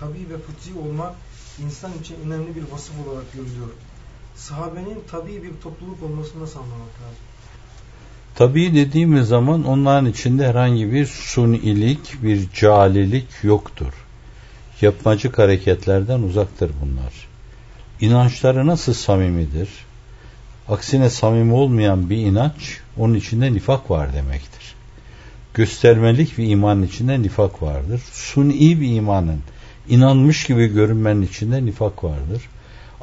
tabi ve fıtri olmak insan için önemli bir vasıf olarak görülüyor. Sahabenin tabi bir topluluk olmasını nasıl anlamak lazım? Tabi dediğimiz zaman onların içinde herhangi bir sunilik, bir calilik yoktur. Yapmacık hareketlerden uzaktır bunlar. İnançları nasıl samimidir? Aksine samimi olmayan bir inanç, onun içinde nifak var demektir. Göstermelik bir imanın içinde nifak vardır. Suni bir imanın, inanmış gibi görünmenin içinde nifak vardır.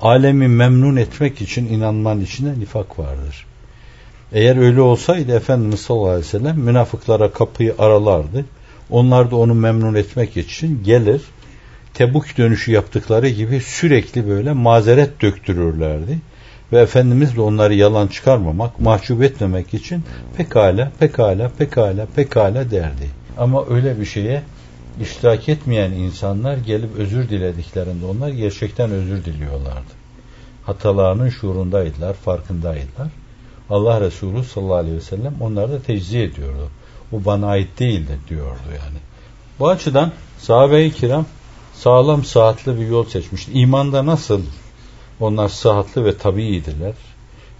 Alemi memnun etmek için inanmanın içinde nifak vardır. Eğer öyle olsaydı Efendimiz sallallahu aleyhi ve sellem münafıklara kapıyı aralardı. Onlar da onu memnun etmek için gelir. Tebuk dönüşü yaptıkları gibi sürekli böyle mazeret döktürürlerdi. Ve Efendimiz de onları yalan çıkarmamak, mahcup etmemek için pekala, pekala, pekala, pekala derdi. Ama öyle bir şeye iştirak etmeyen insanlar gelip özür dilediklerinde onlar gerçekten özür diliyorlardı. Hatalarının şuurundaydılar, farkındaydılar. Allah Resulü sallallahu aleyhi ve sellem onları da tecziye ediyordu. Bu bana ait değildi diyordu yani. Bu açıdan sahabe-i kiram sağlam saatli bir yol seçmişti. İmanda nasıl onlar sıhhatli ve tabiiydiler.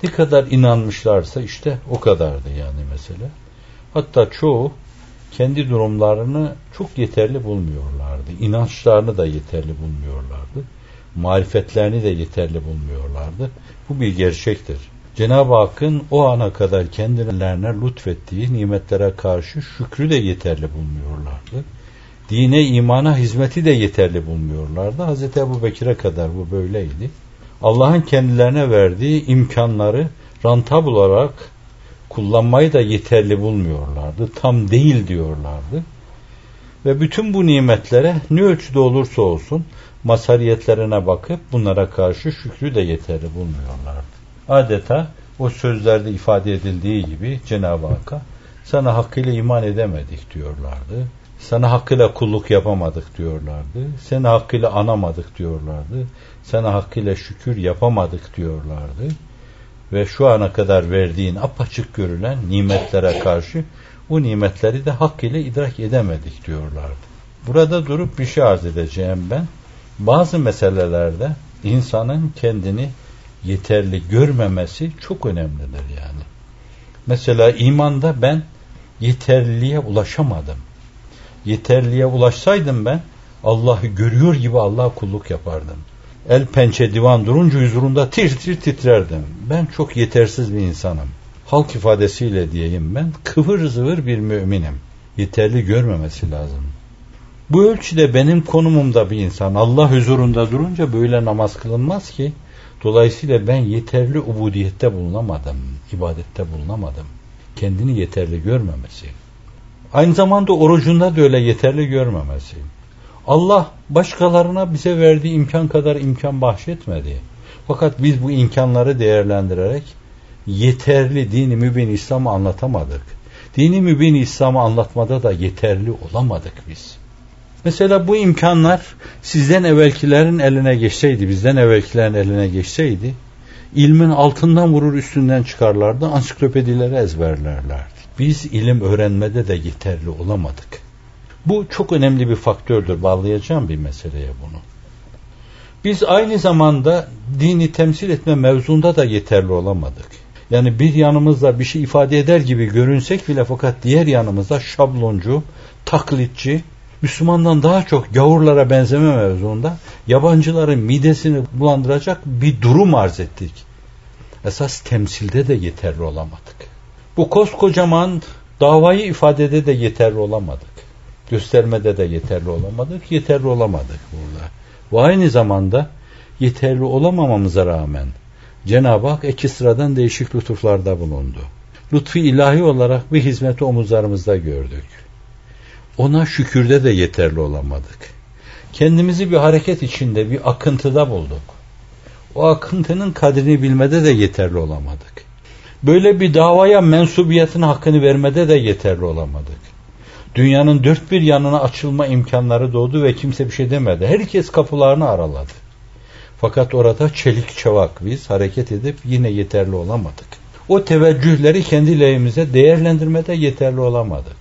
Ne kadar inanmışlarsa işte o kadardı yani mesele. Hatta çoğu kendi durumlarını çok yeterli bulmuyorlardı. İnançlarını da yeterli bulmuyorlardı. Marifetlerini de yeterli bulmuyorlardı. Bu bir gerçektir. Cenab-ı Hakk'ın o ana kadar kendilerine lütfettiği nimetlere karşı şükrü de yeterli bulmuyorlardı. Dine, imana hizmeti de yeterli bulmuyorlardı. Hz. Ebu Bekir'e kadar bu böyleydi. Allah'ın kendilerine verdiği imkanları rantab olarak kullanmayı da yeterli bulmuyorlardı. Tam değil diyorlardı. Ve bütün bu nimetlere ne ölçüde olursa olsun masariyetlerine bakıp bunlara karşı şükrü de yeterli bulmuyorlardı. Adeta o sözlerde ifade edildiği gibi Cenab-ı Hakk'a sana hakkıyla iman edemedik diyorlardı. Sana hakkıyla kulluk yapamadık diyorlardı. Seni hakkıyla anamadık diyorlardı. Sana hakkıyla şükür yapamadık diyorlardı. Ve şu ana kadar verdiğin apaçık görülen nimetlere karşı bu nimetleri de hakkıyla idrak edemedik diyorlardı. Burada durup bir şey arz edeceğim ben. Bazı meselelerde insanın kendini yeterli görmemesi çok önemlidir yani. Mesela imanda ben yeterliliğe ulaşamadım. Yeterliğe ulaşsaydım ben Allah'ı görüyor gibi Allah'a kulluk yapardım. El pençe divan durunca huzurunda tir tir titrerdim. Ben çok yetersiz bir insanım. Halk ifadesiyle diyeyim ben kıvır zıvır bir müminim. Yeterli görmemesi lazım. Bu ölçüde benim konumumda bir insan Allah huzurunda durunca böyle namaz kılınmaz ki. Dolayısıyla ben yeterli ubudiyette bulunamadım, ibadette bulunamadım. Kendini yeterli görmemesi. Aynı zamanda orucunda da öyle yeterli görmemesi. Allah başkalarına bize verdiği imkan kadar imkan bahşetmedi. Fakat biz bu imkanları değerlendirerek yeterli dini mübin İslam'ı anlatamadık. Dini mübin İslam'ı anlatmada da yeterli olamadık biz. Mesela bu imkanlar sizden evvelkilerin eline geçseydi, bizden evvelkilerin eline geçseydi, ilmin altından vurur üstünden çıkarlardı, ansiklopedileri ezberlerlerdi. Biz ilim öğrenmede de yeterli olamadık. Bu çok önemli bir faktördür. Bağlayacağım bir meseleye bunu. Biz aynı zamanda dini temsil etme mevzunda da yeterli olamadık. Yani bir yanımızda bir şey ifade eder gibi görünsek bile fakat diğer yanımızda şabloncu, taklitçi, Müslümandan daha çok gavurlara benzeme mevzuunda yabancıların midesini bulandıracak bir durum arz ettik. Esas temsilde de yeterli olamadık. Bu koskocaman davayı ifadede de yeterli olamadık. Göstermede de yeterli olamadık. Yeterli olamadık burada. Ve aynı zamanda yeterli olamamamıza rağmen Cenab-ı Hak iki sıradan değişik lütuflarda bulundu. Lütfi ilahi olarak bir hizmeti omuzlarımızda gördük ona şükürde de yeterli olamadık. Kendimizi bir hareket içinde, bir akıntıda bulduk. O akıntının kadrini bilmede de yeterli olamadık. Böyle bir davaya mensubiyetin hakkını vermede de yeterli olamadık. Dünyanın dört bir yanına açılma imkanları doğdu ve kimse bir şey demedi. Herkes kapılarını araladı. Fakat orada çelik çavak biz hareket edip yine yeterli olamadık. O teveccühleri kendi lehimize değerlendirmede yeterli olamadık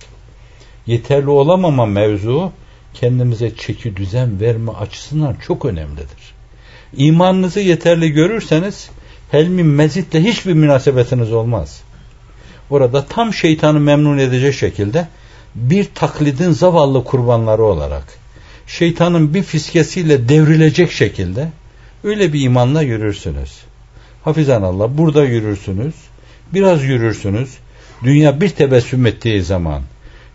yeterli olamama mevzu kendimize çeki düzen verme açısından çok önemlidir. İmanınızı yeterli görürseniz helmi mezitle hiçbir münasebetiniz olmaz. Orada tam şeytanı memnun edecek şekilde bir taklidin zavallı kurbanları olarak şeytanın bir fiskesiyle devrilecek şekilde öyle bir imanla yürürsünüz. Hafizan Allah burada yürürsünüz. Biraz yürürsünüz. Dünya bir tebessüm ettiği zaman,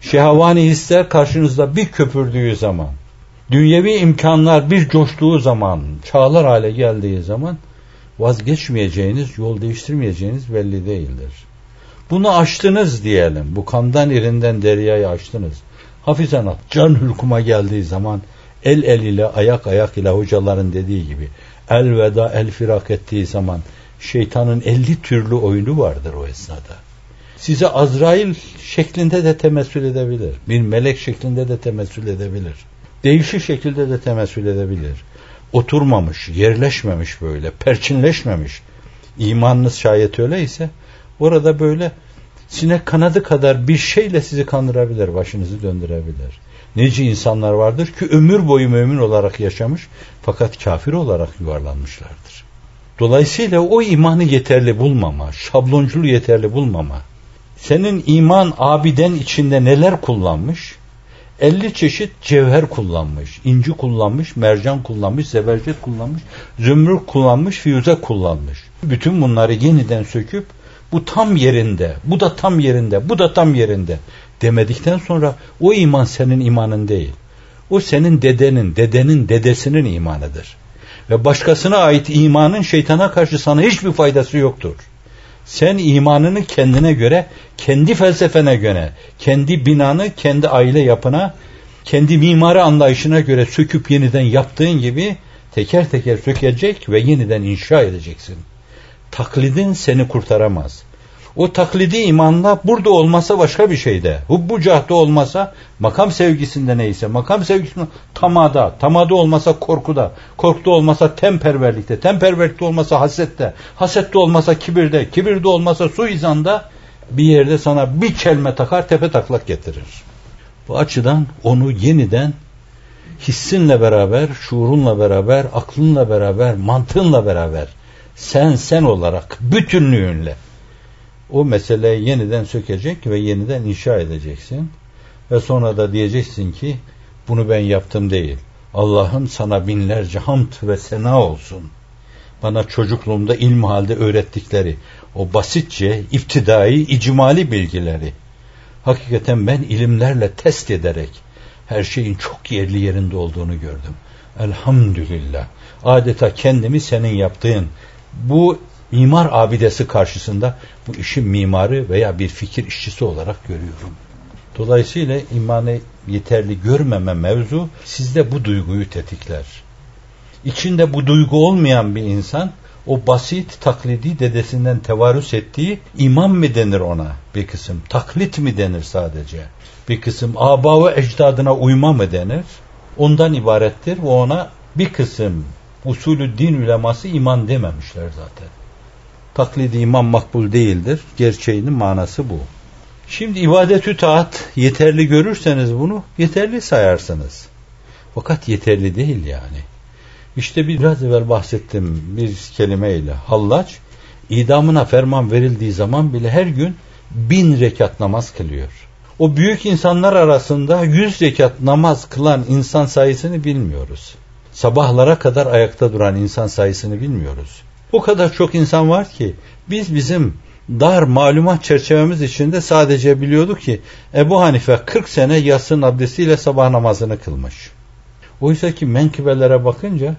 şehavani hisler karşınızda bir köpürdüğü zaman, dünyevi imkanlar bir coştuğu zaman, çağlar hale geldiği zaman vazgeçmeyeceğiniz, yol değiştirmeyeceğiniz belli değildir. Bunu açtınız diyelim. Bu kandan irinden deryayı açtınız. Hafizan at, can hülkuma geldiği zaman el el ile ayak ayak ile hocaların dediği gibi el veda el firak ettiği zaman şeytanın elli türlü oyunu vardır o esnada. Size Azrail şeklinde de temessül edebilir. Bir melek şeklinde de temessül edebilir. Değişik şekilde de temessül edebilir. Oturmamış, yerleşmemiş böyle, perçinleşmemiş. İmanınız şayet öyleyse orada böyle sinek kanadı kadar bir şeyle sizi kandırabilir, başınızı döndürebilir. Nece insanlar vardır ki ömür boyu mümin olarak yaşamış fakat kafir olarak yuvarlanmışlardır. Dolayısıyla o imanı yeterli bulmama, şablonculuğu yeterli bulmama, senin iman abiden içinde neler kullanmış? 50 çeşit cevher kullanmış, inci kullanmış, mercan kullanmış, zebercet kullanmış, zümrüt kullanmış, fiyuze kullanmış. Bütün bunları yeniden söküp bu tam yerinde, bu da tam yerinde, bu da tam yerinde demedikten sonra o iman senin imanın değil. O senin dedenin, dedenin dedesinin imanıdır. Ve başkasına ait imanın şeytana karşı sana hiçbir faydası yoktur. Sen imanını kendine göre, kendi felsefene göre, kendi binanı, kendi aile yapına, kendi mimari anlayışına göre söküp yeniden yaptığın gibi teker teker sökecek ve yeniden inşa edeceksin. Taklidin seni kurtaramaz. O taklidi imanla burada olmasa başka bir şeyde. Hubbu cahda olmasa makam sevgisinde neyse. Makam sevgisinde tamada. Tamada olmasa korkuda. Korkuda olmasa temperverlikte. Temperverlikte olmasa hasette. Hasette olmasa kibirde. Kibirde olmasa suizanda bir yerde sana bir çelme takar tepe taklak getirir. Bu açıdan onu yeniden hissinle beraber, şuurunla beraber, aklınla beraber, mantığınla beraber sen sen olarak bütünlüğünle o meseleyi yeniden sökecek ve yeniden inşa edeceksin. Ve sonra da diyeceksin ki bunu ben yaptım değil. Allah'ım sana binlerce hamd ve sena olsun. Bana çocukluğumda ilm halde öğrettikleri o basitçe iftidai icmali bilgileri hakikaten ben ilimlerle test ederek her şeyin çok yerli yerinde olduğunu gördüm. Elhamdülillah. Adeta kendimi senin yaptığın bu mimar abidesi karşısında bu işin mimarı veya bir fikir işçisi olarak görüyorum. Dolayısıyla imanı yeterli görmeme mevzu sizde bu duyguyu tetikler. İçinde bu duygu olmayan bir insan o basit taklidi dedesinden tevarüs ettiği iman mı denir ona bir kısım? Taklit mi denir sadece? Bir kısım aba ve ecdadına uyma mı denir? Ondan ibarettir ve ona bir kısım usulü din uleması iman dememişler zaten taklidi iman makbul değildir. Gerçeğinin manası bu. Şimdi ibadetü taat yeterli görürseniz bunu yeterli sayarsınız. Fakat yeterli değil yani. İşte biraz evvel bahsettim bir kelimeyle. Hallaç idamına ferman verildiği zaman bile her gün bin rekat namaz kılıyor. O büyük insanlar arasında yüz rekat namaz kılan insan sayısını bilmiyoruz. Sabahlara kadar ayakta duran insan sayısını bilmiyoruz. O kadar çok insan var ki biz bizim dar malumat çerçevemiz içinde sadece biliyorduk ki Ebu Hanife 40 sene yatsın abdestiyle sabah namazını kılmış. Oysa ki menkıbelere bakınca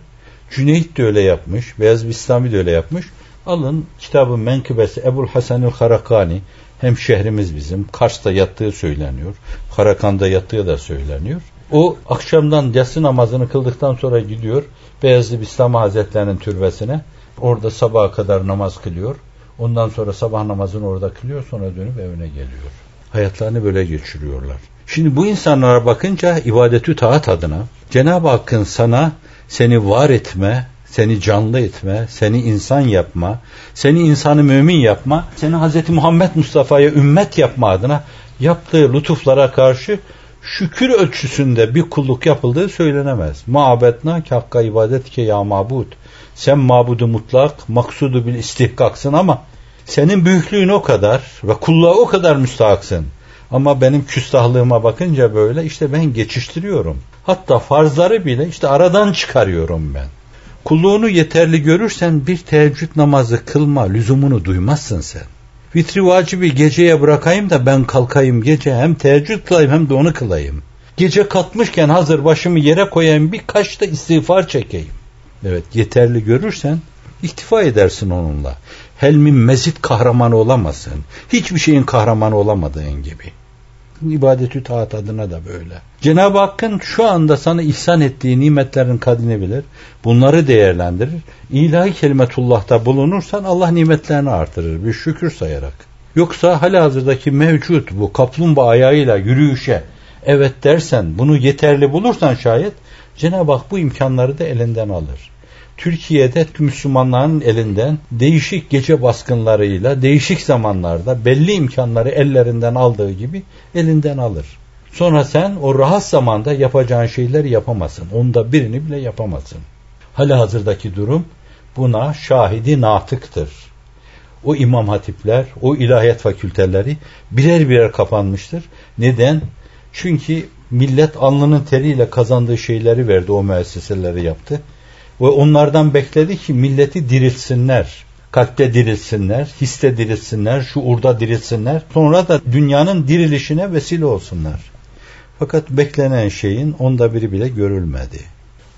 Cüneyt de öyle yapmış, Beyaz Bistami de öyle yapmış. Alın kitabın menkıbesi Ebul Hasanül Harakani hem şehrimiz bizim Kars'ta yattığı söyleniyor. Karakan'da yattığı da söyleniyor. O akşamdan yatsı namazını kıldıktan sonra gidiyor Beyazlı Bistami Hazretlerinin türbesine Orada sabaha kadar namaz kılıyor. Ondan sonra sabah namazını orada kılıyor. Sonra dönüp evine geliyor. Hayatlarını böyle geçiriyorlar. Şimdi bu insanlara bakınca ibadetü taat adına Cenab-ı Hakk'ın sana seni var etme, seni canlı etme, seni insan yapma, seni insanı mümin yapma, seni Hz. Muhammed Mustafa'ya ümmet yapma adına yaptığı lütuflara karşı şükür ölçüsünde bir kulluk yapıldığı söylenemez. Ma'abetna ki hakka ibadet ki ya mabud. Sen mabudu mutlak, maksudu bil istihkaksın ama senin büyüklüğün o kadar ve kulluğa o kadar müstahaksın. Ama benim küstahlığıma bakınca böyle işte ben geçiştiriyorum. Hatta farzları bile işte aradan çıkarıyorum ben. Kulluğunu yeterli görürsen bir teheccüd namazı kılma lüzumunu duymazsın sen. Vitri vacibi geceye bırakayım da ben kalkayım gece hem teheccüd kılayım hem de onu kılayım. Gece katmışken hazır başımı yere koyayım birkaç da istiğfar çekeyim. Evet yeterli görürsen iktifa edersin onunla. Helmin mezit kahramanı olamazsın. Hiçbir şeyin kahramanı olamadığın gibi. İbadetü taat adına da böyle. Cenab-ı Hakk'ın şu anda sana ihsan ettiği nimetlerin kadrini bilir. Bunları değerlendirir. İlahi kelimetullah'ta bulunursan Allah nimetlerini artırır. Bir şükür sayarak. Yoksa hali hazırdaki mevcut bu kaplumbağa ayağıyla yürüyüşe evet dersen bunu yeterli bulursan şayet Cenab-ı Hak bu imkanları da elinden alır. Türkiye'de Müslümanların elinden değişik gece baskınlarıyla değişik zamanlarda belli imkanları ellerinden aldığı gibi elinden alır. Sonra sen o rahat zamanda yapacağın şeyleri yapamazsın. Onda birini bile yapamazsın. Hala hazırdaki durum buna şahidi natıktır. O imam hatipler, o ilahiyat fakülteleri birer birer kapanmıştır. Neden? Çünkü millet alnının teriyle kazandığı şeyleri verdi, o müesseseleri yaptı. Ve onlardan bekledi ki milleti diriltsinler. Kalpte diriltsinler, histe diriltsinler, şuurda diriltsinler. Sonra da dünyanın dirilişine vesile olsunlar. Fakat beklenen şeyin onda biri bile görülmedi.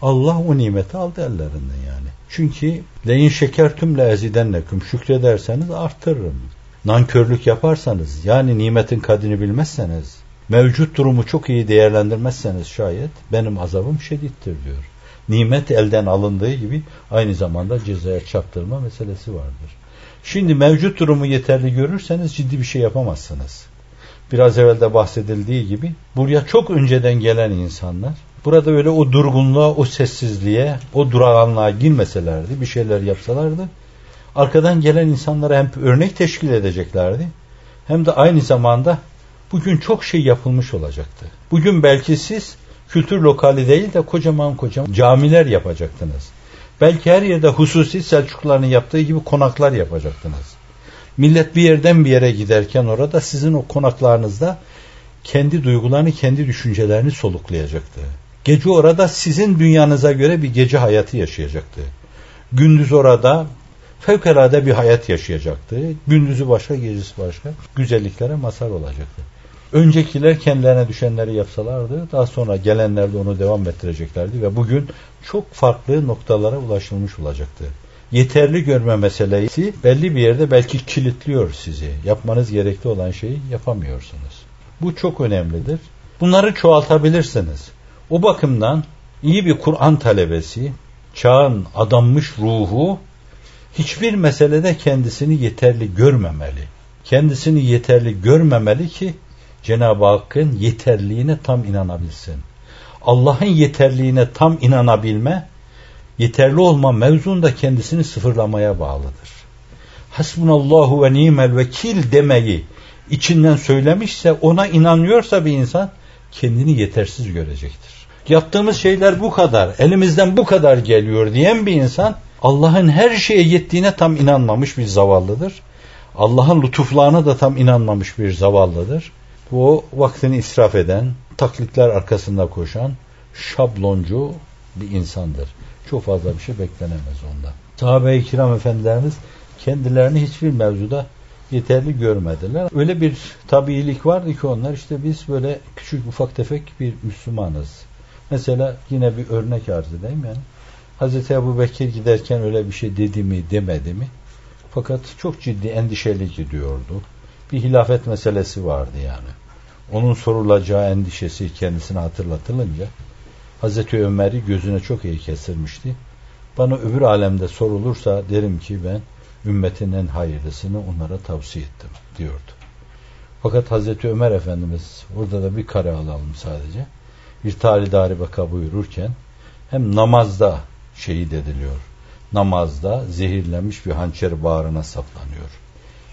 Allah o nimeti aldı ellerinden yani. Çünkü leyin şeker tümle ezidenneküm şükrederseniz arttırırım. Nankörlük yaparsanız yani nimetin kadrini bilmezseniz mevcut durumu çok iyi değerlendirmezseniz şayet benim azabım şedittir diyor nimet elden alındığı gibi aynı zamanda cezaya çarptırma meselesi vardır. Şimdi mevcut durumu yeterli görürseniz ciddi bir şey yapamazsınız. Biraz evvel de bahsedildiği gibi buraya çok önceden gelen insanlar burada öyle o durgunluğa, o sessizliğe, o durağanlığa girmeselerdi, bir şeyler yapsalardı arkadan gelen insanlara hem örnek teşkil edeceklerdi hem de aynı zamanda bugün çok şey yapılmış olacaktı. Bugün belki siz kültür lokali değil de kocaman kocaman camiler yapacaktınız. Belki her yerde hususi Selçukluların yaptığı gibi konaklar yapacaktınız. Millet bir yerden bir yere giderken orada sizin o konaklarınızda kendi duygularını, kendi düşüncelerini soluklayacaktı. Gece orada sizin dünyanıza göre bir gece hayatı yaşayacaktı. Gündüz orada fevkalade bir hayat yaşayacaktı. Gündüzü başka, gecesi başka. Güzelliklere mazhar olacaktı. Öncekiler kendilerine düşenleri yapsalardı daha sonra gelenler de onu devam ettireceklerdi ve bugün çok farklı noktalara ulaşılmış olacaktı. Yeterli görme meselesi belli bir yerde belki kilitliyor sizi. Yapmanız gerekli olan şeyi yapamıyorsunuz. Bu çok önemlidir. Bunları çoğaltabilirsiniz. O bakımdan iyi bir Kur'an talebesi, çağın adanmış ruhu hiçbir meselede kendisini yeterli görmemeli. Kendisini yeterli görmemeli ki Cenab-ı Hakk'ın yeterliğine tam inanabilsin. Allah'ın yeterliğine tam inanabilme, yeterli olma mevzunda kendisini sıfırlamaya bağlıdır. Hasbunallahu ve nimel vekil demeyi içinden söylemişse, ona inanıyorsa bir insan kendini yetersiz görecektir. Yaptığımız şeyler bu kadar, elimizden bu kadar geliyor diyen bir insan Allah'ın her şeye yettiğine tam inanmamış bir zavallıdır. Allah'ın lütuflarına da tam inanmamış bir zavallıdır. Bu vaktini israf eden, taklitler arkasında koşan, şabloncu bir insandır. Çok fazla bir şey beklenemez ondan. Sahabe-i kiram efendilerimiz kendilerini hiçbir mevzuda yeterli görmediler. Öyle bir tabiilik vardı ki onlar işte biz böyle küçük ufak tefek bir Müslümanız. Mesela yine bir örnek arz edeyim yani. Hazreti Ebu Bekir giderken öyle bir şey dedi mi demedi mi? Fakat çok ciddi endişeli gidiyordu bir hilafet meselesi vardı yani. Onun sorulacağı endişesi kendisine hatırlatılınca Hazreti Ömer'i gözüne çok iyi kesirmişti. Bana öbür alemde sorulursa derim ki ben ümmetin en hayırlısını onlara tavsiye ettim diyordu. Fakat Hazreti Ömer Efendimiz burada da bir kare alalım sadece. Bir talidari vaka buyururken hem namazda şehit ediliyor. Namazda zehirlenmiş bir hançer bağrına saplanıyor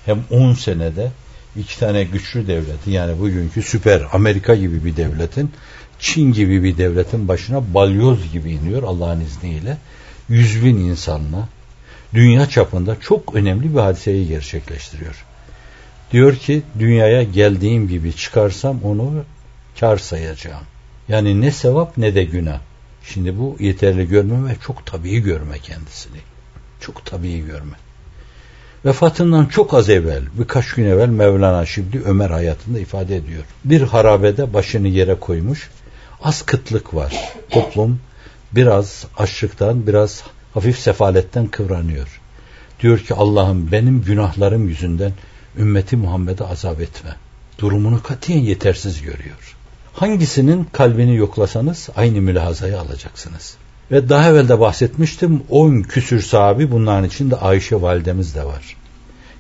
hem 10 senede iki tane güçlü devletin yani bugünkü süper Amerika gibi bir devletin Çin gibi bir devletin başına balyoz gibi iniyor Allah'ın izniyle. Yüz bin insanla dünya çapında çok önemli bir hadiseyi gerçekleştiriyor. Diyor ki dünyaya geldiğim gibi çıkarsam onu kar sayacağım. Yani ne sevap ne de günah. Şimdi bu yeterli görme ve çok tabii görme kendisini. Çok tabii görme. Vefatından çok az evvel, birkaç gün evvel Mevlana Şibli Ömer hayatında ifade ediyor. Bir harabede başını yere koymuş, az kıtlık var. Toplum biraz açlıktan, biraz hafif sefaletten kıvranıyor. Diyor ki Allah'ım benim günahlarım yüzünden ümmeti Muhammed'e azap etme. Durumunu katiyen yetersiz görüyor. Hangisinin kalbini yoklasanız aynı mülahazayı alacaksınız. Ve daha evvel de bahsetmiştim 10 küsür sahabi bunların içinde Ayşe validemiz de var.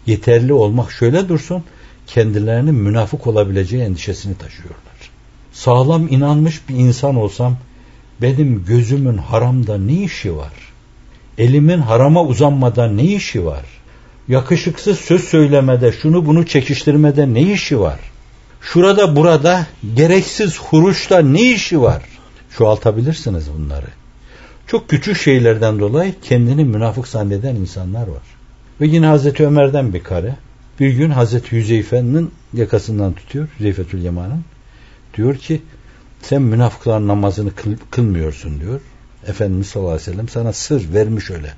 Yeterli olmak şöyle dursun kendilerinin münafık olabileceği endişesini taşıyorlar. Sağlam inanmış bir insan olsam benim gözümün haramda ne işi var? Elimin harama uzanmadan ne işi var? Yakışıksız söz söylemede, şunu bunu çekiştirmede ne işi var? Şurada burada gereksiz huruşta ne işi var? Çoğaltabilirsiniz bunları. Çok küçük şeylerden dolayı kendini münafık zanneden insanlar var. Ve yine Hazreti Ömer'den bir kare. Bir gün Hazreti Hüzeyfe'nin yakasından tutuyor. Hüzeyfetül Yaman'ın. Diyor ki sen münafıkların namazını kıl, kılmıyorsun diyor. Efendimiz sallallahu aleyhi ve sellem sana sır vermiş öyle.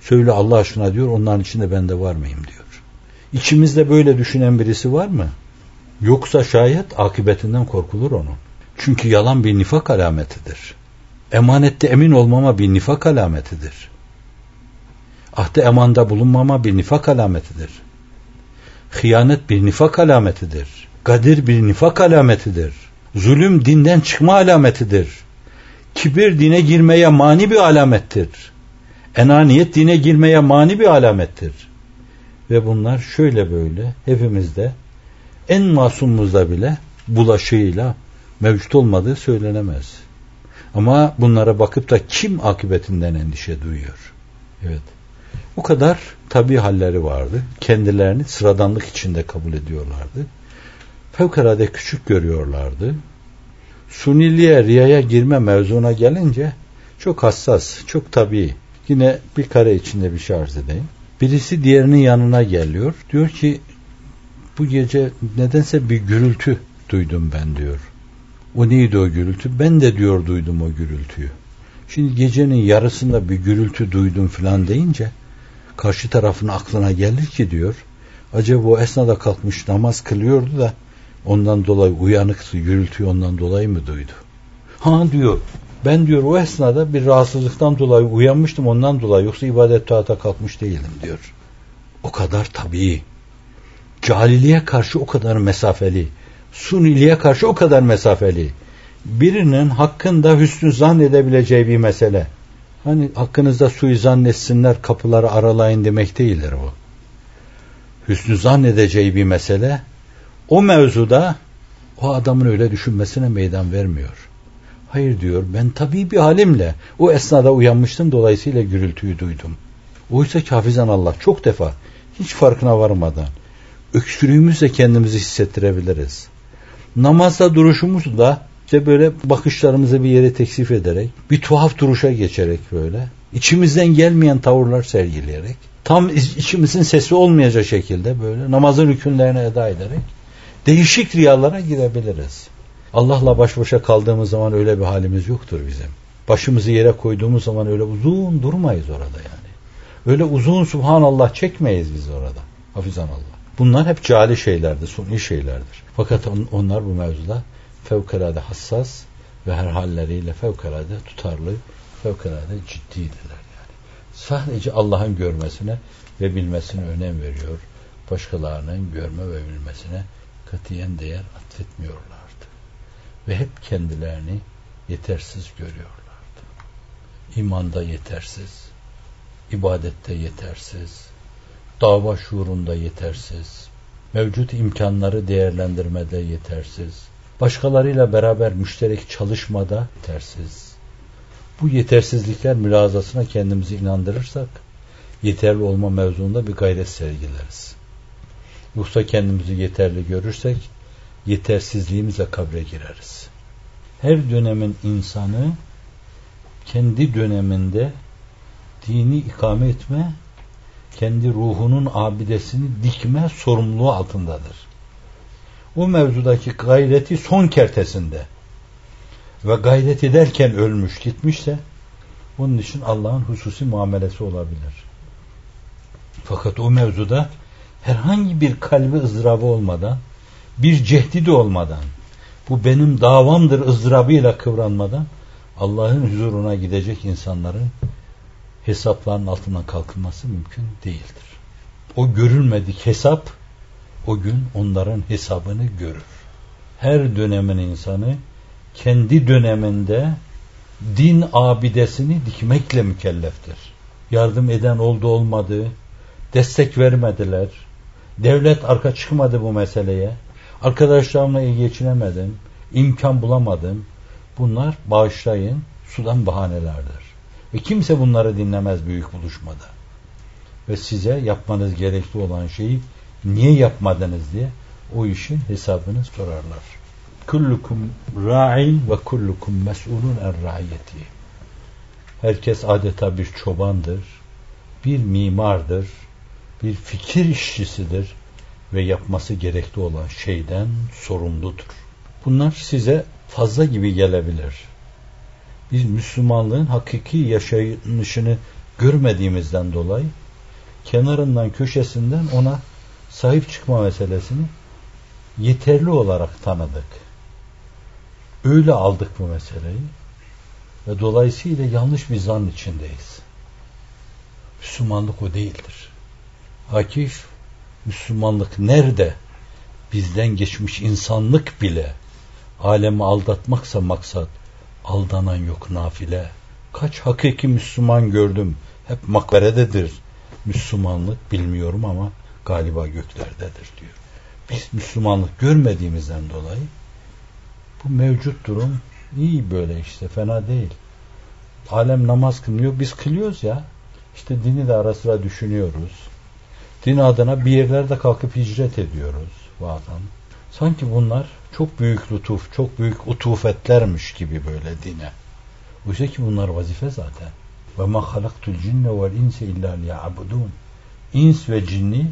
Söyle Allah aşkına diyor onların içinde ben de var mıyım diyor. İçimizde böyle düşünen birisi var mı? Yoksa şayet akıbetinden korkulur onun. Çünkü yalan bir nifak alametidir. Emanette emin olmama bir nifak alametidir. Ahde emanda bulunmama bir nifak alametidir. Hıyanet bir nifak alametidir. Gadir bir nifak alametidir. Zulüm dinden çıkma alametidir. Kibir dine girmeye mani bir alamettir. Enaniyet dine girmeye mani bir alamettir. Ve bunlar şöyle böyle hepimizde en masumumuzda bile bulaşığıyla mevcut olmadığı söylenemez. Ama bunlara bakıp da kim akıbetinden endişe duyuyor? Evet. Bu kadar tabi halleri vardı. Kendilerini sıradanlık içinde kabul ediyorlardı. Fevkalade küçük görüyorlardı. Suniliğe, riyaya girme mevzuna gelince çok hassas, çok tabi. Yine bir kare içinde bir şey edeyim. Birisi diğerinin yanına geliyor. Diyor ki bu gece nedense bir gürültü duydum ben diyor. O neydi o gürültü? Ben de diyor duydum o gürültüyü. Şimdi gecenin yarısında bir gürültü duydum falan deyince karşı tarafın aklına gelir ki diyor acaba o esnada kalkmış namaz kılıyordu da ondan dolayı uyanıktı gürültüyü ondan dolayı mı duydu? Ha diyor ben diyor o esnada bir rahatsızlıktan dolayı uyanmıştım ondan dolayı yoksa ibadet taata kalkmış değilim diyor. O kadar tabii. Cahilliğe karşı o kadar mesafeli suniliğe karşı o kadar mesafeli. Birinin hakkında hüsnü zannedebileceği bir mesele. Hani hakkınızda suyu zannetsinler kapıları aralayın demek değildir bu. Hüsnü zannedeceği bir mesele o mevzuda o adamın öyle düşünmesine meydan vermiyor. Hayır diyor ben tabii bir halimle o esnada uyanmıştım dolayısıyla gürültüyü duydum. Oysa ki hafizan Allah çok defa hiç farkına varmadan öksürüğümüzle kendimizi hissettirebiliriz namazda duruşumuz da işte böyle bakışlarımızı bir yere teksif ederek, bir tuhaf duruşa geçerek böyle, içimizden gelmeyen tavırlar sergileyerek, tam içimizin sesi olmayacak şekilde böyle namazın hükümlerini eda ederek değişik riyalara girebiliriz. Allah'la baş başa kaldığımız zaman öyle bir halimiz yoktur bizim. Başımızı yere koyduğumuz zaman öyle uzun durmayız orada yani. Öyle uzun subhanallah çekmeyiz biz orada. Hafizan Allah. Bunlar hep cali şeylerdir, suni şeylerdir. Fakat on, onlar bu mevzuda fevkalade hassas ve her halleriyle fevkalade tutarlı, fevkalade ciddidirler yani. Sadece Allah'ın görmesine ve bilmesine önem veriyor. Başkalarının görme ve bilmesine katiyen değer atfetmiyorlardı. Ve hep kendilerini yetersiz görüyorlardı. İmanda yetersiz, ibadette yetersiz, dava şuurunda yetersiz, mevcut imkanları değerlendirmede yetersiz, başkalarıyla beraber müşterek çalışmada yetersiz. Bu yetersizlikler mülazasına kendimizi inandırırsak, yeterli olma mevzuunda bir gayret sergileriz. Yoksa kendimizi yeterli görürsek yetersizliğimizle kabre gireriz. Her dönemin insanı kendi döneminde dini ikame etme, kendi ruhunun abidesini dikme sorumluluğu altındadır. O mevzudaki gayreti son kertesinde ve gayret ederken ölmüş gitmişse onun için Allah'ın hususi muamelesi olabilir. Fakat o mevzuda herhangi bir kalbi ızdırabı olmadan, bir cehdi de olmadan, bu benim davamdır ızdırabıyla kıvranmadan Allah'ın huzuruna gidecek insanların hesapların altından kalkılması mümkün değildir. O görülmedik hesap o gün onların hesabını görür. Her dönemin insanı kendi döneminde din abidesini dikmekle mükelleftir. Yardım eden oldu olmadı, destek vermediler, devlet arka çıkmadı bu meseleye, arkadaşlarımla iyi geçinemedim, imkan bulamadım. Bunlar bağışlayın, sudan bahanelerdir. Ve kimse bunları dinlemez büyük buluşmada. Ve size yapmanız gerekli olan şeyi niye yapmadınız diye o işin hesabını sorarlar. Kullukum ra'in ve kullukum mes'ulun er ra'iyeti. Herkes adeta bir çobandır, bir mimardır, bir fikir işçisidir ve yapması gerekli olan şeyden sorumludur. Bunlar size fazla gibi gelebilir. Biz Müslümanlığın hakiki yaşayışını görmediğimizden dolayı kenarından köşesinden ona sahip çıkma meselesini yeterli olarak tanıdık. Öyle aldık bu meseleyi ve dolayısıyla yanlış bir zan içindeyiz. Müslümanlık o değildir. Akif, Müslümanlık nerede? Bizden geçmiş insanlık bile alemi aldatmaksa maksat, aldanan yok nafile. Kaç hakiki Müslüman gördüm, hep makberededir. Müslümanlık bilmiyorum ama galiba göklerdedir diyor. Biz Müslümanlık görmediğimizden dolayı bu mevcut durum iyi böyle işte fena değil. Alem namaz kılmıyor biz kılıyoruz ya. İşte dini de ara sıra düşünüyoruz. Din adına bir yerlerde kalkıp hicret ediyoruz bazen. Sanki bunlar çok büyük lütuf, çok büyük utufetlermiş gibi böyle dine. Oysa ki bunlar vazife zaten. Ve ma halaktul cinne vel inse illa liya'budun. İns ve cinni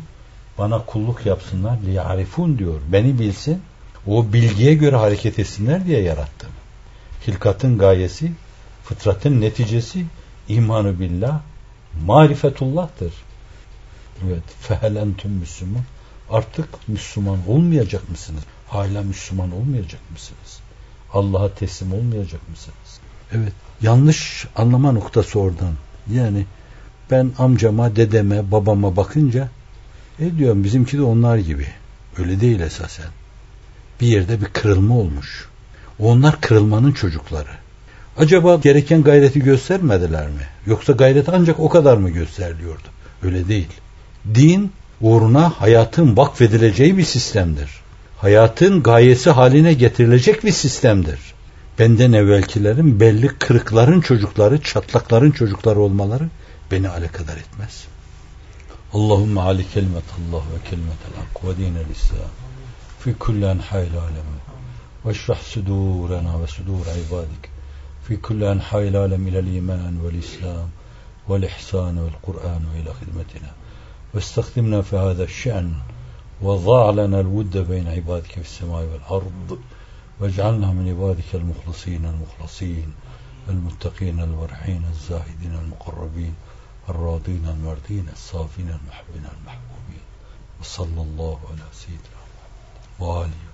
bana kulluk yapsınlar liya'rifun diyor. Beni bilsin, o bilgiye göre hareket etsinler diye yarattım. Hilkatın gayesi, fıtratın neticesi imanı billah, marifetullah'tır. Evet, fehel Müslüman. Artık Müslüman olmayacak mısınız? Hala Müslüman olmayacak mısınız? Allah'a teslim olmayacak mısınız? Evet, yanlış anlama noktası oradan. Yani ben amcama, dedeme, babama bakınca e diyorum bizimki de onlar gibi. Öyle değil esasen. Bir yerde bir kırılma olmuş. Onlar kırılmanın çocukları. Acaba gereken gayreti göstermediler mi? Yoksa gayret ancak o kadar mı gösteriliyordu? Öyle değil. Din uğruna hayatın vakfedileceği bir sistemdir hayatın gayesi haline getirilecek bir sistemdir. Benden evvelkilerin belli kırıkların çocukları, çatlakların çocukları olmaları beni alakadar etmez. Allahümme ali kelimetallah ve kelimetel hak ve dinel İslam. Fi kullen hayl alemi ve şrah sudurena ve sudur ibadik. Fi kullen hayl alem ilel iman vel İslam vel ihsan vel Kur'an ve ila hizmetine ve istakdimna fi hada şe'n. وضاع لنا الود بين عبادك في السماء والأرض واجعلنا من عبادك المخلصين المخلصين المتقين الورعين الزاهدين المقربين الراضين المرضين الصافين المحبين المحبوبين. وصلى الله على سيدنا محمد وآله